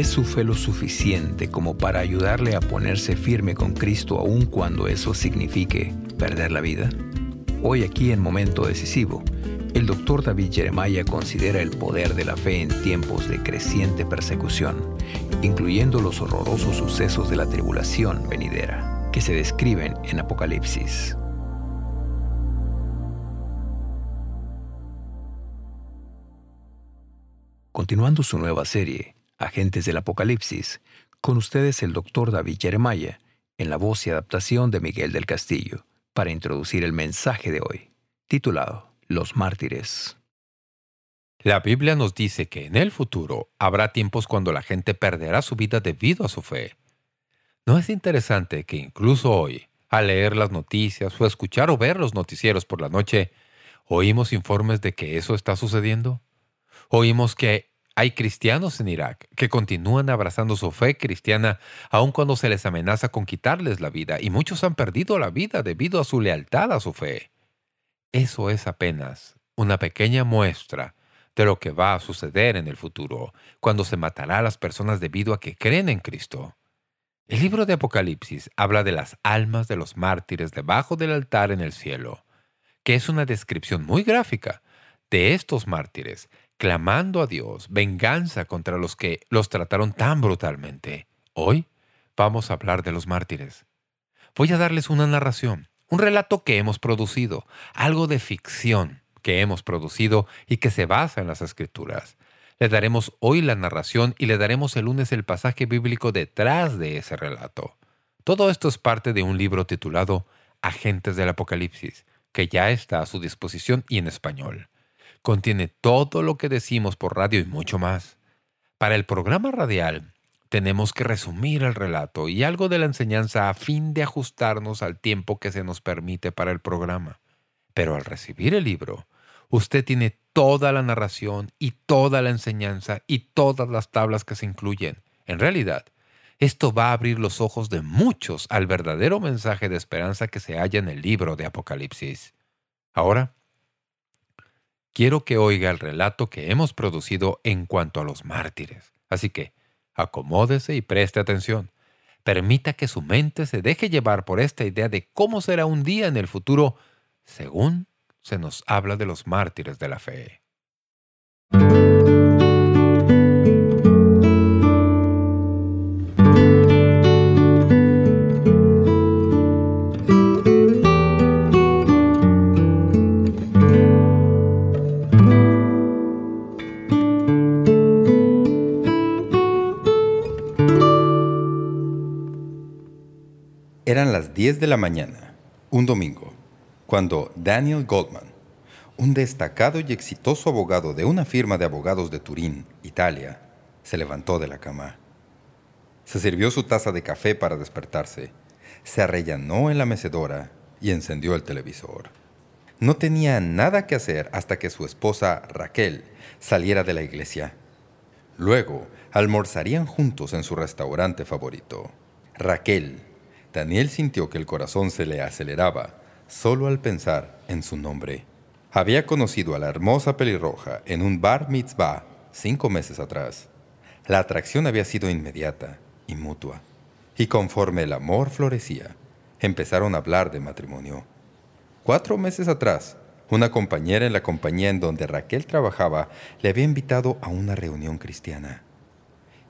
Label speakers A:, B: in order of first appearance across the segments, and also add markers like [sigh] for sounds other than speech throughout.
A: ¿Es su fe lo suficiente como para ayudarle a ponerse firme con Cristo aun cuando eso signifique perder la vida? Hoy aquí en Momento Decisivo, el doctor David Jeremiah considera el poder de la fe en tiempos de creciente persecución, incluyendo los horrorosos sucesos de la tribulación venidera que se describen en Apocalipsis. Continuando su nueva serie, Agentes del Apocalipsis, con ustedes el doctor David Jeremiah, en la voz y adaptación de Miguel del Castillo, para introducir el mensaje de hoy, titulado Los mártires.
B: La Biblia nos dice que en el futuro habrá tiempos cuando la gente perderá su vida debido a su fe. ¿No es interesante que incluso hoy, al leer las noticias o escuchar o ver los noticieros por la noche, oímos informes de que eso está sucediendo? Oímos que hay cristianos en Irak que continúan abrazando su fe cristiana aun cuando se les amenaza con quitarles la vida, y muchos han perdido la vida debido a su lealtad a su fe. Eso es apenas una pequeña muestra de lo que va a suceder en el futuro, cuando se matará a las personas debido a que creen en Cristo. El libro de Apocalipsis habla de las almas de los mártires debajo del altar en el cielo, que es una descripción muy gráfica de estos mártires clamando a Dios venganza contra los que los trataron tan brutalmente. Hoy vamos a hablar de los mártires. Voy a darles una narración, un relato que hemos producido, algo de ficción que hemos producido y que se basa en las Escrituras. Le daremos hoy la narración y le daremos el lunes el pasaje bíblico detrás de ese relato. Todo esto es parte de un libro titulado Agentes del Apocalipsis, que ya está a su disposición y en español. Contiene todo lo que decimos por radio y mucho más. Para el programa radial, tenemos que resumir el relato y algo de la enseñanza a fin de ajustarnos al tiempo que se nos permite para el programa. Pero al recibir el libro, usted tiene toda la narración y toda la enseñanza y todas las tablas que se incluyen. En realidad, esto va a abrir los ojos de muchos al verdadero mensaje de esperanza que se halla en el libro de Apocalipsis. Ahora, quiero que oiga el relato que hemos producido en cuanto a los mártires. Así que, acomódese y preste atención. Permita que su mente se deje llevar por esta idea de cómo será un día en el futuro, según se nos habla de los mártires de la fe.
C: Eran las 10 de la mañana, un domingo, cuando Daniel Goldman, un destacado y exitoso abogado de una firma de abogados de Turín, Italia, se levantó de la cama. Se sirvió su taza de café para despertarse, se arrellanó en la mecedora y encendió el televisor. No tenía nada que hacer hasta que su esposa, Raquel, saliera de la iglesia. Luego, almorzarían juntos en su restaurante favorito. Raquel, Daniel sintió que el corazón se le aceleraba solo al pensar en su nombre. Había conocido a la hermosa pelirroja en un bar mitzvah cinco meses atrás. La atracción había sido inmediata y mutua. Y conforme el amor florecía, empezaron a hablar de matrimonio. Cuatro meses atrás, una compañera en la compañía en donde Raquel trabajaba le había invitado a una reunión cristiana.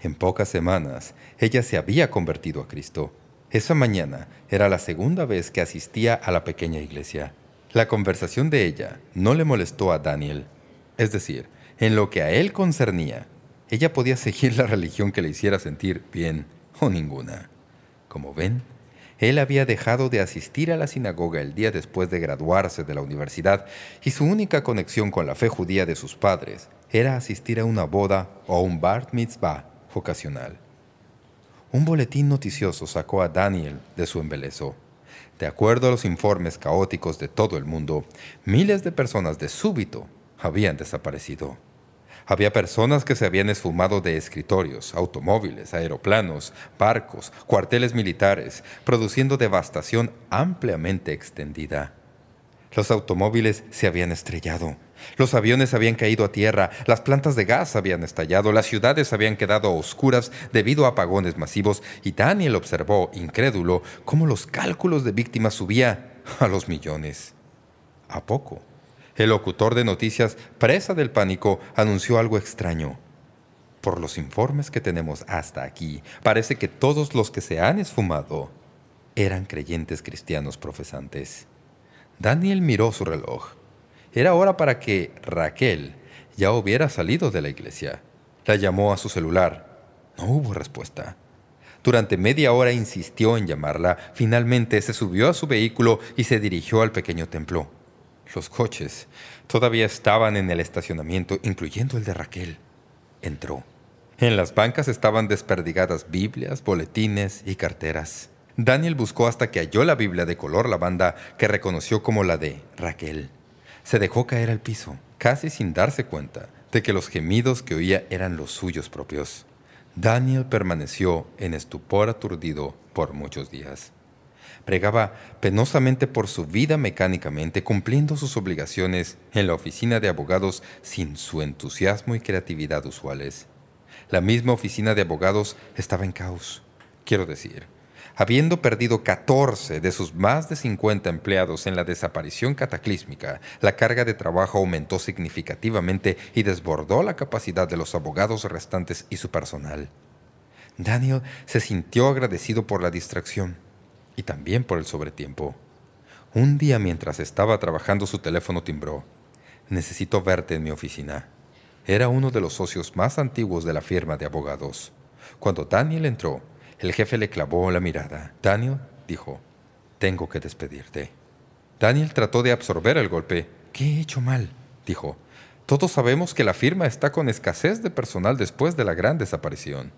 C: En pocas semanas, ella se había convertido a Cristo esa mañana era la segunda vez que asistía a la pequeña iglesia. La conversación de ella no le molestó a Daniel. Es decir, en lo que a él concernía, ella podía seguir la religión que le hiciera sentir bien o ninguna. Como ven, él había dejado de asistir a la sinagoga el día después de graduarse de la universidad y su única conexión con la fe judía de sus padres era asistir a una boda o un bar mitzvah ocasional. Un boletín noticioso sacó a Daniel de su embelezo. De acuerdo a los informes caóticos de todo el mundo, miles de personas de súbito habían desaparecido. Había personas que se habían esfumado de escritorios, automóviles, aeroplanos, barcos, cuarteles militares, produciendo devastación ampliamente extendida. Los automóviles se habían estrellado. Los aviones habían caído a tierra, las plantas de gas habían estallado, las ciudades habían quedado oscuras debido a apagones masivos y Daniel observó, incrédulo, cómo los cálculos de víctimas subía a los millones. A poco, el locutor de noticias, presa del pánico, anunció algo extraño. Por los informes que tenemos hasta aquí, parece que todos los que se han esfumado eran creyentes cristianos profesantes. Daniel miró su reloj. Era hora para que Raquel ya hubiera salido de la iglesia. La llamó a su celular. No hubo respuesta. Durante media hora insistió en llamarla. Finalmente se subió a su vehículo y se dirigió al pequeño templo. Los coches todavía estaban en el estacionamiento, incluyendo el de Raquel. Entró. En las bancas estaban desperdigadas Biblias, boletines y carteras. Daniel buscó hasta que halló la Biblia de color lavanda que reconoció como la de Raquel. Se dejó caer al piso, casi sin darse cuenta de que los gemidos que oía eran los suyos propios. Daniel permaneció en estupor aturdido por muchos días. Pregaba penosamente por su vida mecánicamente, cumpliendo sus obligaciones en la oficina de abogados sin su entusiasmo y creatividad usuales. La misma oficina de abogados estaba en caos. Quiero decir, habiendo perdido 14 de sus más de 50 empleados en la desaparición cataclísmica, la carga de trabajo aumentó significativamente y desbordó la capacidad de los abogados restantes y su personal. Daniel se sintió agradecido por la distracción y también por el sobretiempo. Un día mientras estaba trabajando su teléfono timbró. «Necesito verte en mi oficina». Era uno de los socios más antiguos de la firma de abogados. Cuando Daniel entró, el jefe le clavó la mirada. Daniel dijo, «Tengo que despedirte». Daniel trató de absorber el golpe. «¿Qué he hecho mal?» dijo. «Todos sabemos que la firma está con escasez de personal después de la gran desaparición».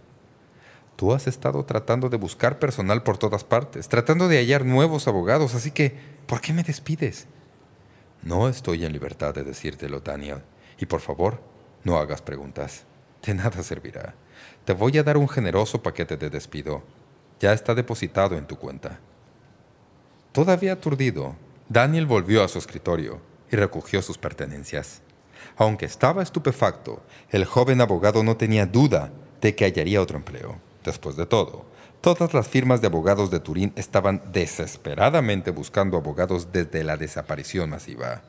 C: Tú has estado tratando de buscar personal por todas partes, tratando de hallar nuevos abogados, así que, ¿por qué me despides? No estoy en libertad de decírtelo, Daniel. Y por favor, no hagas preguntas. De nada servirá. Te voy a dar un generoso paquete de despido. Ya está depositado en tu cuenta. Todavía aturdido, Daniel volvió a su escritorio y recogió sus pertenencias. Aunque estaba estupefacto, el joven abogado no tenía duda de que hallaría otro empleo. Después de todo, todas las firmas de abogados de Turín estaban desesperadamente buscando abogados desde la desaparición masiva.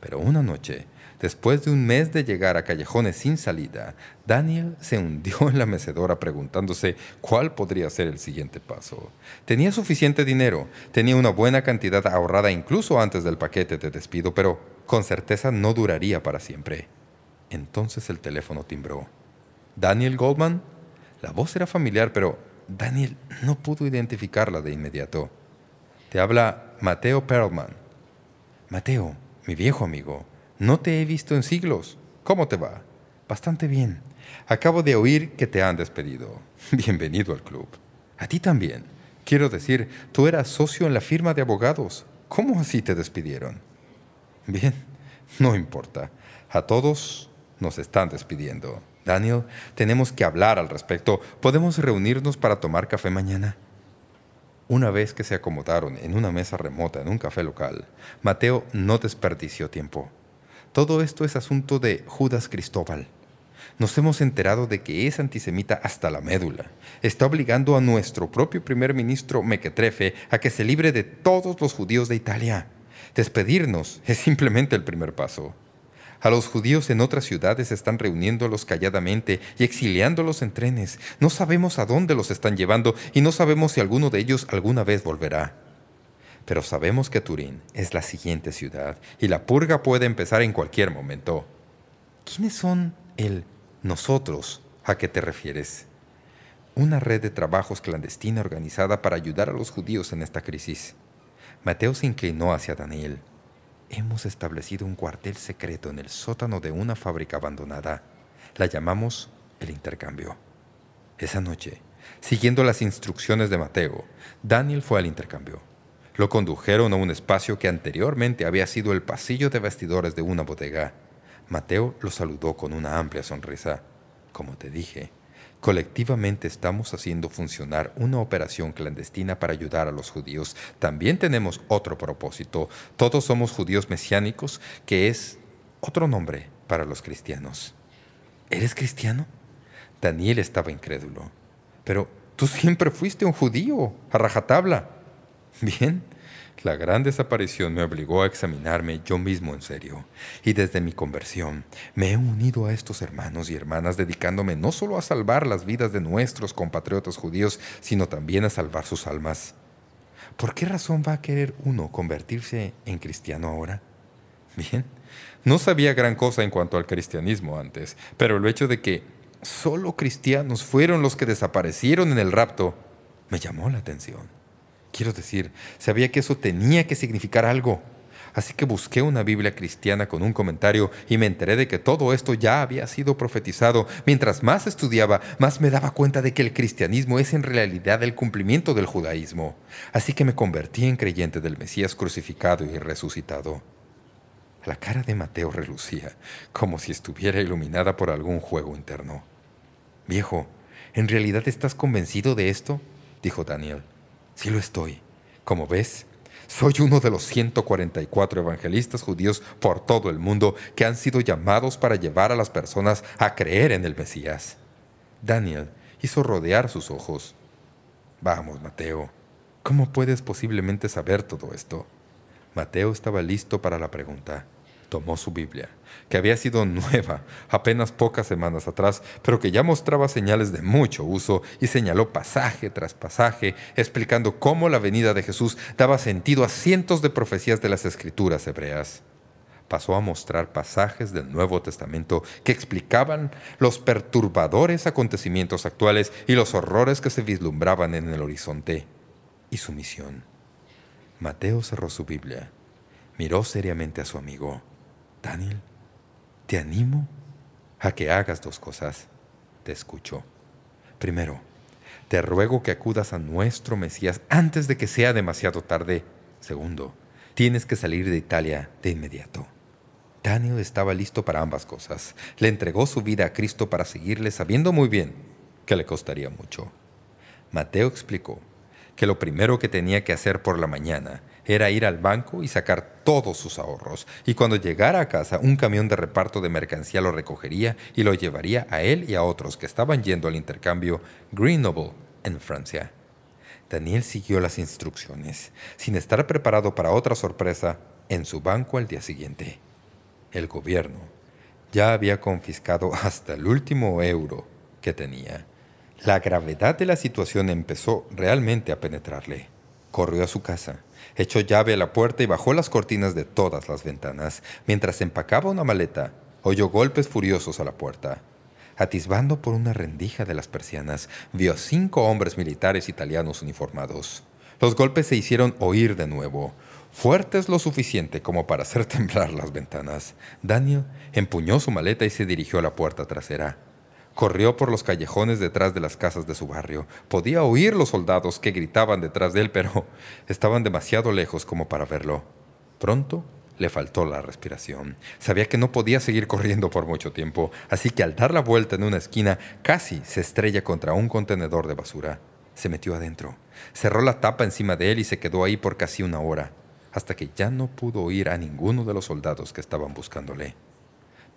C: Pero una noche, Después de un mes de llegar a callejones sin salida, Daniel se hundió en la mecedora preguntándose cuál podría ser el siguiente paso. Tenía suficiente dinero, tenía una buena cantidad ahorrada incluso antes del paquete de despido, pero con certeza no duraría para siempre. Entonces el teléfono timbró. ¿Daniel Goldman? La voz era familiar, pero Daniel no pudo identificarla de inmediato. Te habla Mateo Perlman. Mateo, mi viejo amigo. No te he visto en siglos. ¿Cómo te va? Bastante bien. Acabo de oír que te han despedido. [laughs] Bienvenido al club. A ti también. Quiero decir, tú eras socio en la firma de abogados. ¿Cómo así te despidieron? Bien, no importa. A todos nos están despidiendo. Daniel, tenemos que hablar al respecto. ¿Podemos reunirnos para tomar café mañana? Una vez que se acomodaron en una mesa remota en un café local, Mateo no desperdició tiempo. Todo esto es asunto de Judas Cristóbal. Nos hemos enterado de que es antisemita hasta la médula. Está obligando a nuestro propio primer ministro Mequetrefe a que se libre de todos los judíos de Italia. Despedirnos es simplemente el primer paso. A los judíos en otras ciudades están reuniéndolos calladamente y exiliándolos en trenes. No sabemos a dónde los están llevando y no sabemos si alguno de ellos alguna vez volverá. Pero sabemos que Turín es la siguiente ciudad y la purga puede empezar en cualquier momento. ¿Quiénes son el nosotros a qué te refieres? Una red de trabajos clandestina organizada para ayudar a los judíos en esta crisis. Mateo se inclinó hacia Daniel. Hemos establecido un cuartel secreto en el sótano de una fábrica abandonada. La llamamos el intercambio. Esa noche, siguiendo las instrucciones de Mateo, Daniel fue al intercambio. Lo condujeron a un espacio que anteriormente había sido el pasillo de vestidores de una bodega. Mateo lo saludó con una amplia sonrisa. Como te dije, Colectivamente estamos haciendo funcionar una operación clandestina para ayudar a los judíos. También tenemos otro propósito. Todos somos judíos mesiánicos, que es otro nombre para los cristianos. ¿Eres cristiano? Daniel estaba incrédulo. Pero tú siempre fuiste un judío, a rajatabla. [laughs] Bien, la gran desaparición me obligó a examinarme yo mismo en serio, y desde mi conversión me he unido a estos hermanos y hermanas dedicándome no solo a salvar las vidas de nuestros compatriotas judíos, sino también a salvar sus almas. ¿Por qué razón va a querer uno convertirse en cristiano ahora? Bien, no sabía gran cosa en cuanto al cristianismo antes, pero el hecho de que solo cristianos fueron los que desaparecieron en el rapto me llamó la atención. Quiero decir, sabía que eso tenía que significar algo. Así que busqué una Biblia cristiana con un comentario y me enteré de que todo esto ya había sido profetizado. Mientras más estudiaba, más me daba cuenta de que el cristianismo es en realidad el cumplimiento del judaísmo. Así que me convertí en creyente del Mesías crucificado y resucitado. La cara de Mateo relucía, como si estuviera iluminada por algún juego interno. «Viejo, ¿en realidad estás convencido de esto?» dijo Daniel. Sí lo estoy. Como ves, soy uno de los 144 evangelistas judíos por todo el mundo que han sido llamados para llevar a las personas a creer en el Mesías. Daniel hizo rodear sus ojos. Vamos, Mateo, ¿cómo puedes posiblemente saber todo esto? Mateo estaba listo para la pregunta. Tomó su Biblia, que había sido nueva apenas pocas semanas atrás, pero que ya mostraba señales de mucho uso, y señaló pasaje tras pasaje, explicando cómo la venida de Jesús daba sentido a cientos de profecías de las Escrituras hebreas. Pasó a mostrar pasajes del Nuevo Testamento que explicaban los perturbadores acontecimientos actuales y los horrores que se vislumbraban en el horizonte, y su misión. Mateo cerró su Biblia, miró seriamente a su amigo. Daniel, te animo a que hagas dos cosas. Te escucho. Primero, te ruego que acudas a nuestro Mesías antes de que sea demasiado tarde. Segundo, tienes que salir de Italia de inmediato. Daniel estaba listo para ambas cosas. Le entregó su vida a Cristo para seguirle sabiendo muy bien que le costaría mucho. Mateo explicó que lo primero que tenía que hacer por la mañana era ir al banco y sacar todos sus ahorros, y cuando llegara a casa un camión de reparto de mercancía lo recogería y lo llevaría a él y a otros que estaban yendo al intercambio Grenoble en Francia. Daniel siguió las instrucciones, sin estar preparado para otra sorpresa, en su banco al día siguiente. El gobierno ya había confiscado hasta el último euro que tenía. La gravedad de la situación empezó realmente a penetrarle. Corrió a su casa, echó llave a la puerta y bajó las cortinas de todas las ventanas. Mientras empacaba una maleta, oyó golpes furiosos a la puerta. Atisbando por una rendija de las persianas, vio a cinco hombres militares italianos uniformados. Los golpes se hicieron oír de nuevo, fuertes lo suficiente como para hacer [laughs] temblar las ventanas. Daniel empuñó su maleta y se dirigió a la puerta trasera. Corrió por los callejones detrás de las casas de su barrio. Podía oír los soldados que gritaban detrás de él, pero [laughs] estaban demasiado lejos como para verlo. Pronto le faltó la respiración. Sabía que no podía seguir corriendo por mucho tiempo, así que al dar la vuelta en una esquina casi se estrella contra un contenedor de basura. Se metió adentro, cerró la tapa encima de él y se quedó ahí por casi una hora, hasta que ya no pudo oír a ninguno de los soldados que estaban buscándole.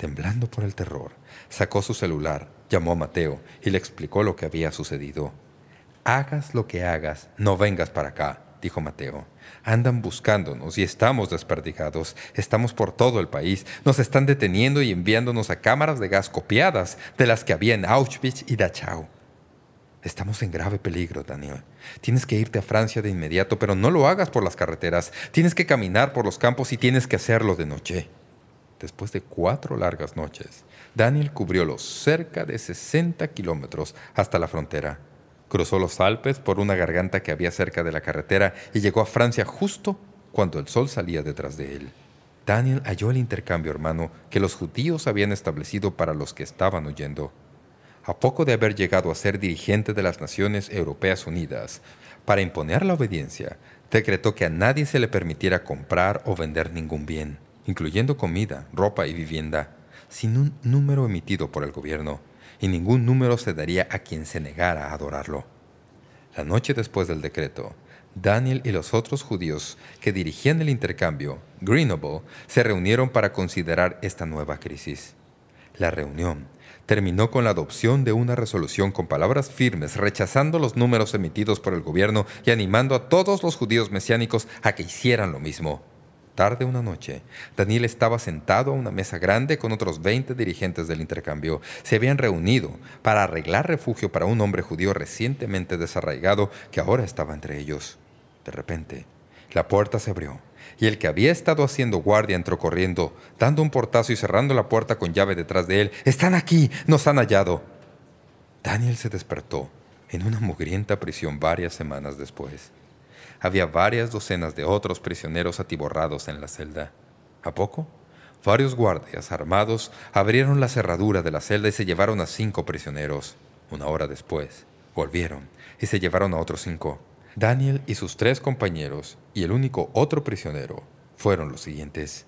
C: Temblando por el terror, sacó su celular, llamó a Mateo y le explicó lo que había sucedido. «Hagas lo que hagas, no vengas para acá», dijo Mateo. «Andan buscándonos y estamos desperdigados. Estamos por todo el país. Nos están deteniendo y enviándonos a cámaras de gas copiadas de las que había en Auschwitz y Dachau». Estamos en grave peligro, Daniel. Tienes que irte a Francia de inmediato, pero no lo hagas por las carreteras. Tienes que caminar por los campos y tienes que hacerlo de noche. Después de cuatro largas noches, Daniel cubrió los cerca de 60 kilómetros hasta la frontera. Cruzó los Alpes por una garganta que había cerca de la carretera y llegó a Francia justo cuando el sol salía detrás de él. Daniel halló el intercambio hermano que los judíos habían establecido para los que estaban huyendo. A poco de haber llegado a ser dirigente de las Naciones Europeas Unidas, para imponer la obediencia, decretó que a nadie se le permitiera comprar o vender ningún bien incluyendo comida, ropa y vivienda, sin un número emitido por el gobierno, y ningún número se daría a quien se negara a adorarlo. La noche después del decreto, Daniel y los otros judíos que dirigían el intercambio, Grenoble, se reunieron para considerar esta nueva crisis. La reunión terminó con la adopción de una resolución con palabras firmes rechazando los números emitidos por el gobierno y animando a todos los judíos mesiánicos a que hicieran lo mismo. Tarde una noche, Daniel estaba sentado a una mesa grande con otros 20 dirigentes del intercambio. Se habían reunido para arreglar refugio para un hombre judío recientemente desarraigado que ahora estaba entre ellos. De repente, la puerta se abrió y el que había estado haciendo guardia entró corriendo, dando un portazo y cerrando la puerta con llave detrás de él. «¡Están aquí! ¡Nos han hallado!» Daniel se despertó en una mugrienta prisión varias semanas después. Había varias docenas de otros prisioneros atiborrados en la celda. ¿A poco? Varios guardias armados abrieron la cerradura de la celda y se llevaron a cinco prisioneros. Una hora después, volvieron y se llevaron a otros cinco. Daniel y sus tres compañeros y el único otro prisionero fueron los siguientes.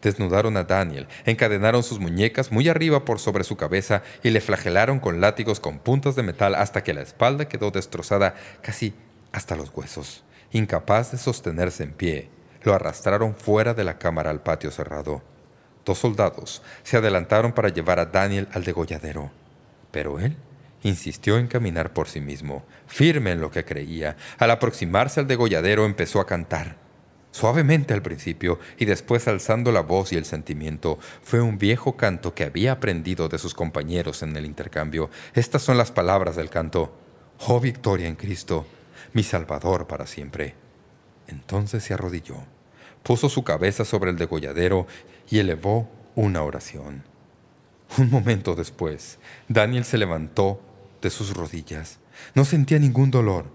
C: Desnudaron a Daniel, encadenaron sus muñecas muy arriba por sobre su cabeza y le flagelaron con látigos con puntas de metal hasta que la espalda quedó destrozada casi hasta los huesos. Incapaz de sostenerse en pie, lo arrastraron fuera de la cámara al patio cerrado. Dos soldados se adelantaron para llevar a Daniel al degolladero, pero él insistió en caminar por sí mismo, firme en lo que creía. Al aproximarse al degolladero empezó a cantar. Suavemente al principio y después alzando la voz y el sentimiento, fue un viejo canto que había aprendido de sus compañeros en el intercambio. Estas son las palabras del canto. «Oh victoria en Cristo, mi Salvador para siempre». Entonces se arrodilló, puso su cabeza sobre el degolladero y elevó una oración. Un momento después, Daniel se levantó de sus rodillas. No sentía ningún dolor.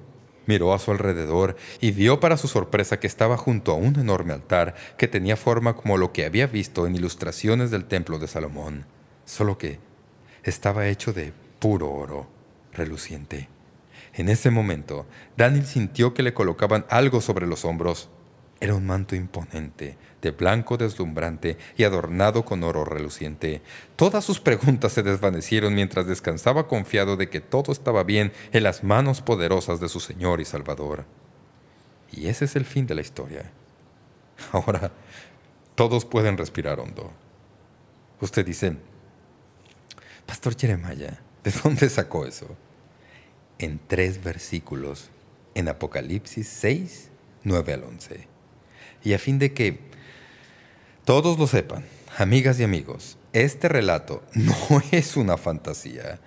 C: Miró a su alrededor y vio para su sorpresa que estaba junto a un enorme altar que tenía forma como lo que había visto en ilustraciones del templo de Salomón, solo que estaba hecho de puro oro, reluciente. En ese momento, Daniel sintió que le colocaban algo sobre los hombros. Era un manto imponente, de blanco deslumbrante y adornado con oro reluciente. Todas sus preguntas se desvanecieron mientras descansaba confiado de que todo estaba bien en las manos poderosas de su Señor y Salvador. Y ese es el fin de la historia. Ahora, todos pueden respirar hondo. Usted dice, Pastor Jeremiah, ¿de dónde sacó eso? En tres versículos, en Apocalipsis 6, 9 al 11. Y a fin de que todos lo sepan, amigas y amigos, este relato [laughs] no es una fantasía.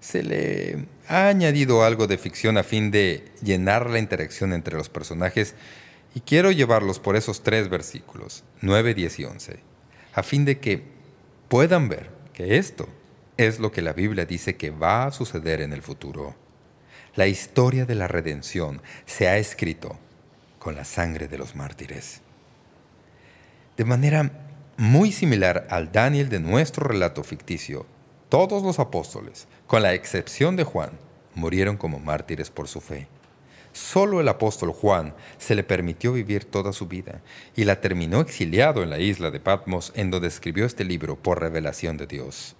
C: Se le ha añadido algo de ficción a fin de llenar la interacción entre los personajes y quiero llevarlos por esos tres versículos, 9, 10 y 11, a fin de que puedan ver que esto es lo que la Biblia dice que va a suceder en el futuro. La historia de la redención se ha escrito con la sangre de los mártires. De manera muy similar al Daniel de nuestro relato ficticio, todos los apóstoles, con la excepción de Juan, murieron como mártires por su fe. Solo el apóstol Juan se le permitió vivir toda su vida y la terminó exiliado en la isla de Patmos en donde escribió este libro por revelación de Dios.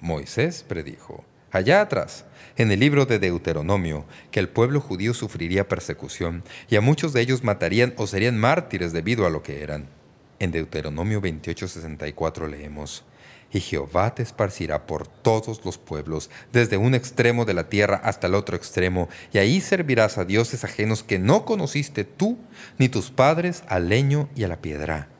C: Moisés predijo, allá atrás, en el libro de Deuteronomio, que el pueblo judío sufriría persecución y a muchos de ellos matarían o serían mártires debido a lo que eran. En Deuteronomio 28:64 leemos, «Y Jehová te esparcirá por todos los pueblos, desde un extremo de la tierra hasta el otro extremo, y ahí servirás a dioses ajenos que no conociste tú, ni tus padres, al leño y a la piedra»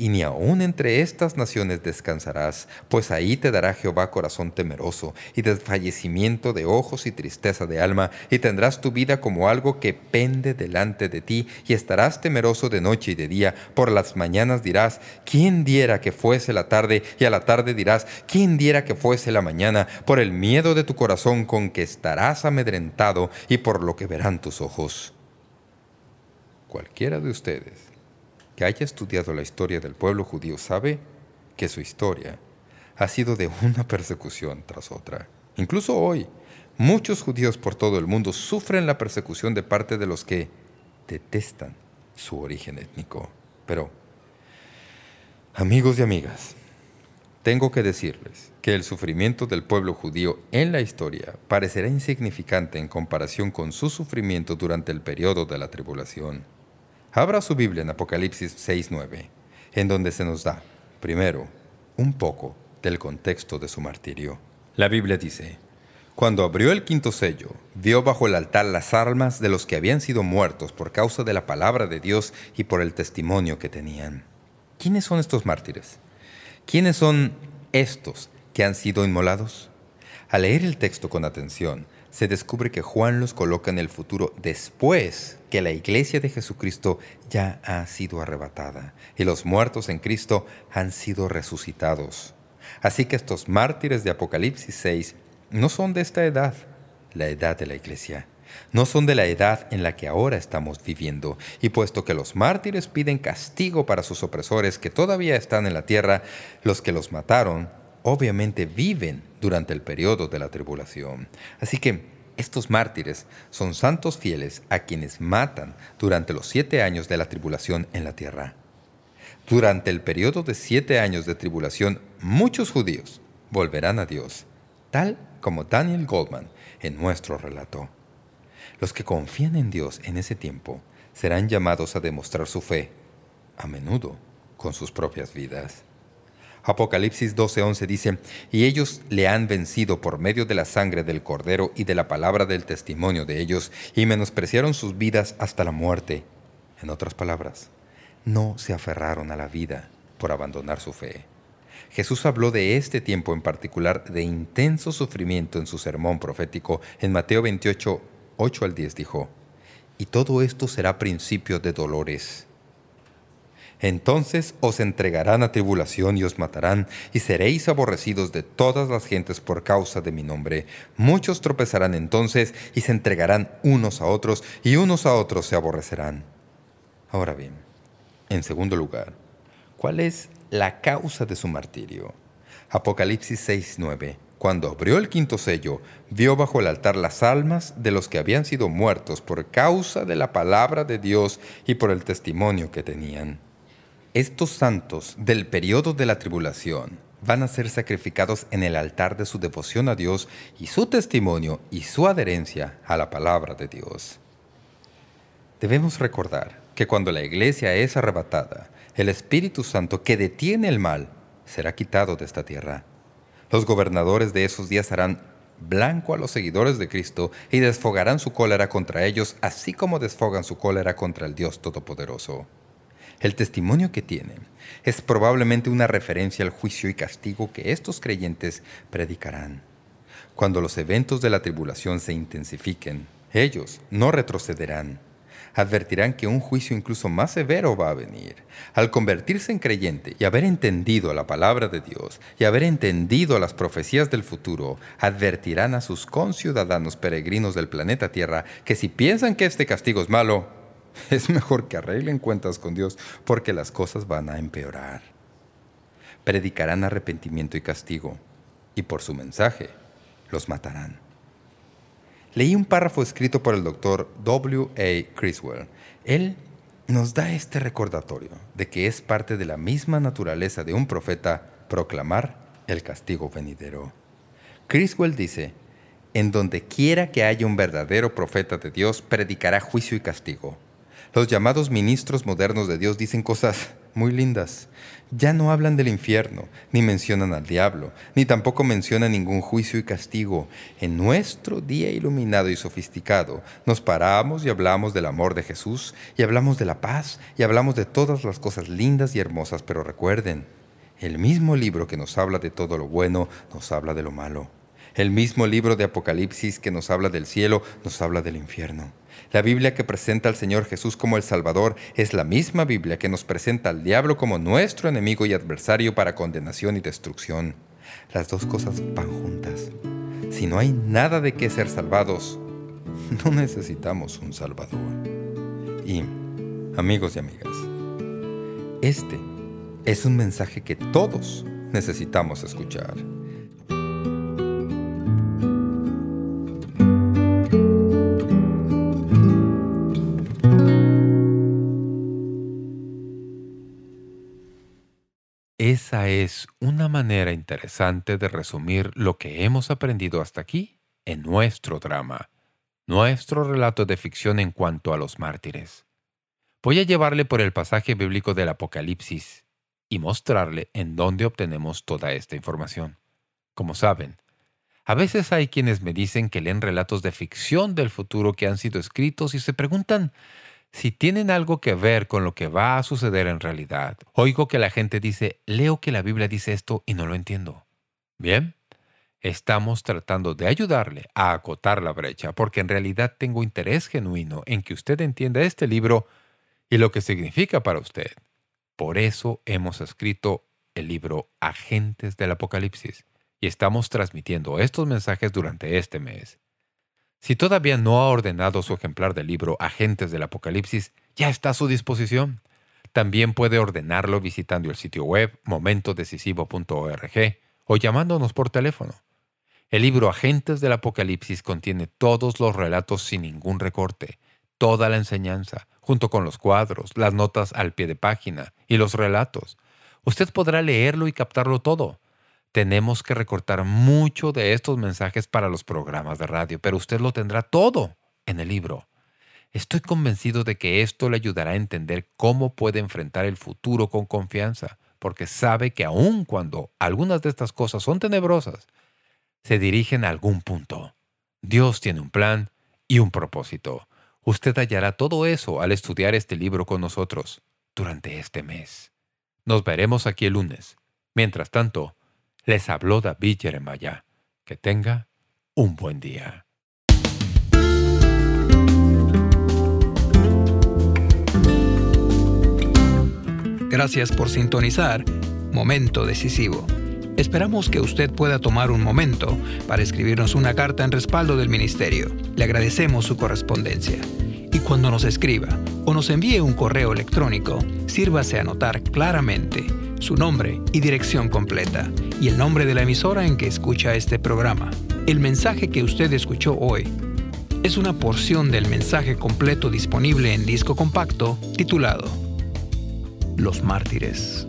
C: y ni aun entre estas naciones descansarás, pues ahí te dará Jehová corazón temeroso, y desfallecimiento de ojos y tristeza de alma, y tendrás tu vida como algo que pende delante de ti, y estarás temeroso de noche y de día. Por las mañanas dirás, ¿quién diera que fuese la tarde? Y a la tarde dirás, ¿quién diera que fuese la mañana? Por el miedo de tu corazón con que estarás amedrentado, y por lo que verán tus ojos. Cualquiera de ustedes que haya estudiado la historia del pueblo judío sabe que su historia ha sido de una [laughs] persecución tras otra. Incluso hoy, muchos judíos por todo el mundo sufren la persecución de parte de los que detestan su origen étnico. Pero, amigos y amigas, Tengo que decirles que el sufrimiento del pueblo judío en la historia parecerá insignificante en comparación con su sufrimiento durante el periodo de la tribulación. Abra su Biblia en Apocalipsis 6.9, en donde se nos da, primero, un poco del contexto de su martirio. La Biblia dice, Cuando abrió el quinto sello, vio bajo el altar las armas de los que habían sido muertos por causa de la palabra de Dios y por el testimonio que tenían. ¿Quiénes son estos mártires? ¿Quiénes son estos que han sido inmolados? Al leer el texto con atención, se descubre que Juan los coloca en el futuro después que la iglesia de Jesucristo ya ha sido arrebatada y los muertos en Cristo han sido resucitados. Así que estos mártires de Apocalipsis 6 no son de esta edad, la edad de la iglesia. No son de la edad en la que ahora estamos viviendo. Y puesto que los mártires piden castigo para sus opresores que todavía están en la tierra, los que los mataron obviamente viven durante el periodo de la tribulación. Así que estos mártires son santos fieles a quienes matan durante los siete años de la tribulación en la tierra. Durante el periodo de siete años de tribulación, muchos judíos volverán a Dios, tal como Daniel Goldman en nuestro relato. Los que confían en Dios en ese tiempo serán llamados a demostrar su fe, a menudo con sus propias vidas. Apocalipsis 12:11 dice, «Y ellos le han vencido por medio de la sangre del Cordero y de la palabra del testimonio de ellos, y menospreciaron sus vidas hasta la muerte». En otras palabras, no se aferraron a la vida por abandonar su fe. Jesús habló de este tiempo en particular de intenso sufrimiento en su sermón profético. En Mateo 28, 8 al 10 dijo, «Y todo esto será principio de dolores». Entonces os entregarán a tribulación y os matarán, y seréis aborrecidos de todas las gentes por causa de mi nombre. Muchos tropezarán entonces y se entregarán unos a otros, y unos a otros se aborrecerán. Ahora bien, en segundo lugar, ¿cuál es la causa de su martirio? Apocalipsis 6.9 Cuando abrió el quinto sello, vio bajo el altar las almas de los que habían sido muertos por causa de la palabra de Dios y por el testimonio que tenían. Estos santos del periodo de la tribulación van a ser sacrificados en el altar de su devoción a Dios y su testimonio y su adherencia a la palabra de Dios. Debemos recordar que cuando la iglesia es arrebatada, el Espíritu Santo que detiene el mal será quitado de esta tierra. Los gobernadores de esos días harán blanco a los seguidores de Cristo y desfogarán su cólera contra ellos, así como desfogan su cólera contra el Dios Todopoderoso. El testimonio que tiene es probablemente una referencia al juicio y castigo que estos creyentes predicarán. Cuando los eventos de la tribulación se intensifiquen, ellos no retrocederán. Advertirán que un juicio incluso más severo va a venir. Al convertirse en creyente y haber entendido la palabra de Dios y haber entendido las profecías del futuro, advertirán a sus conciudadanos peregrinos del planeta Tierra que si piensan que este castigo es malo, [laughs] Es mejor que arreglen cuentas con Dios porque las cosas van a empeorar. Predicarán arrepentimiento y castigo y por su mensaje los matarán. Leí un párrafo escrito por el doctor W. A. Criswell. Él nos da este recordatorio de que es parte de la misma naturaleza de un profeta proclamar el castigo venidero. Criswell dice, en donde quiera que haya un verdadero profeta de Dios, predicará juicio y castigo. Los llamados ministros modernos de Dios dicen cosas muy lindas. Ya no hablan del infierno, ni mencionan al diablo, ni tampoco mencionan ningún juicio y castigo. En nuestro día iluminado y sofisticado, nos paramos y hablamos del amor de Jesús, y hablamos de la paz, y hablamos de todas las cosas lindas y hermosas, pero recuerden, el mismo libro que nos habla de todo lo bueno, nos habla de lo malo. El mismo libro de Apocalipsis que nos habla del cielo, nos habla del infierno. La Biblia que presenta al Señor Jesús como el Salvador es la misma Biblia que nos presenta al diablo como nuestro enemigo y adversario para condenación y destrucción. Las dos cosas van juntas. Si no hay nada de qué ser salvados, [laughs] no necesitamos un Salvador. Y, amigos y amigas, este es un mensaje que todos necesitamos escuchar. Esa es una manera interesante de resumir lo que hemos aprendido hasta aquí en nuestro drama, nuestro relato de ficción en cuanto a los mártires. Voy a llevarle por el pasaje bíblico del Apocalipsis y mostrarle en dónde obtenemos toda esta información. Como saben, a veces hay quienes me dicen que leen relatos de ficción del futuro que han sido escritos y se preguntan si tienen algo que ver con lo que va a suceder en realidad. Oigo que la gente dice, leo que la Biblia dice esto y no lo entiendo. Bien, estamos tratando de ayudarle a acotar la brecha porque en realidad tengo interés genuino en que usted entienda este libro y lo que significa para usted. Por eso hemos escrito el libro Agentes del Apocalipsis y estamos transmitiendo estos mensajes durante este mes. Si todavía no ha ordenado su ejemplar del libro Agentes del Apocalipsis, ya está a su disposición. También puede ordenarlo visitando el sitio web momentodecisivo.org o llamándonos por teléfono. El libro Agentes del Apocalipsis contiene todos los relatos sin ningún recorte, toda la enseñanza, junto con los cuadros, las notas al pie de página y los relatos. Usted podrá leerlo y captarlo todo tenemos que recortar mucho de estos mensajes para los programas de radio, pero usted lo tendrá todo en el libro. Estoy convencido de que esto le ayudará a entender cómo puede enfrentar el futuro con confianza, porque sabe que aun cuando algunas de estas cosas son tenebrosas, se dirigen a algún punto. Dios tiene un plan y un propósito. Usted hallará todo eso al estudiar este libro con nosotros durante este mes. Nos veremos aquí el lunes. Mientras tanto, les habló David Jeremiah. Que tenga un buen día.
A: Gracias por sintonizar Momento Decisivo. Esperamos que usted pueda tomar un momento para escribirnos una carta en respaldo del Ministerio. Le agradecemos su correspondencia. Y cuando nos escriba o nos envíe un correo electrónico, sírvase a anotar claramente su nombre y dirección completa, y el nombre de la emisora en que escucha este programa. El mensaje que usted escuchó hoy es una porción del mensaje completo disponible en disco compacto titulado Los Mártires.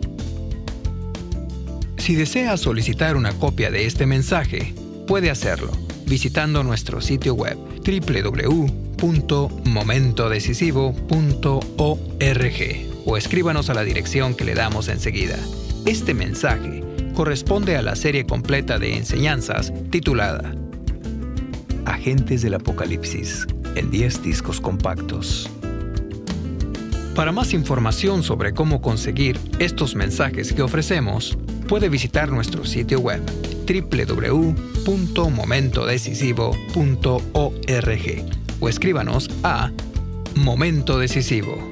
A: Si desea solicitar una copia de este mensaje, puede hacerlo visitando nuestro sitio web www.momentodecisivo.org o escríbanos a la dirección que le damos enseguida. Este mensaje corresponde a la serie completa de enseñanzas titulada Agentes del Apocalipsis en 10 discos compactos. Para más información sobre cómo conseguir estos mensajes que ofrecemos, puede visitar nuestro sitio web www.momentodecisivo.org o escríbanos a Momento Decisivo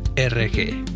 A: RG.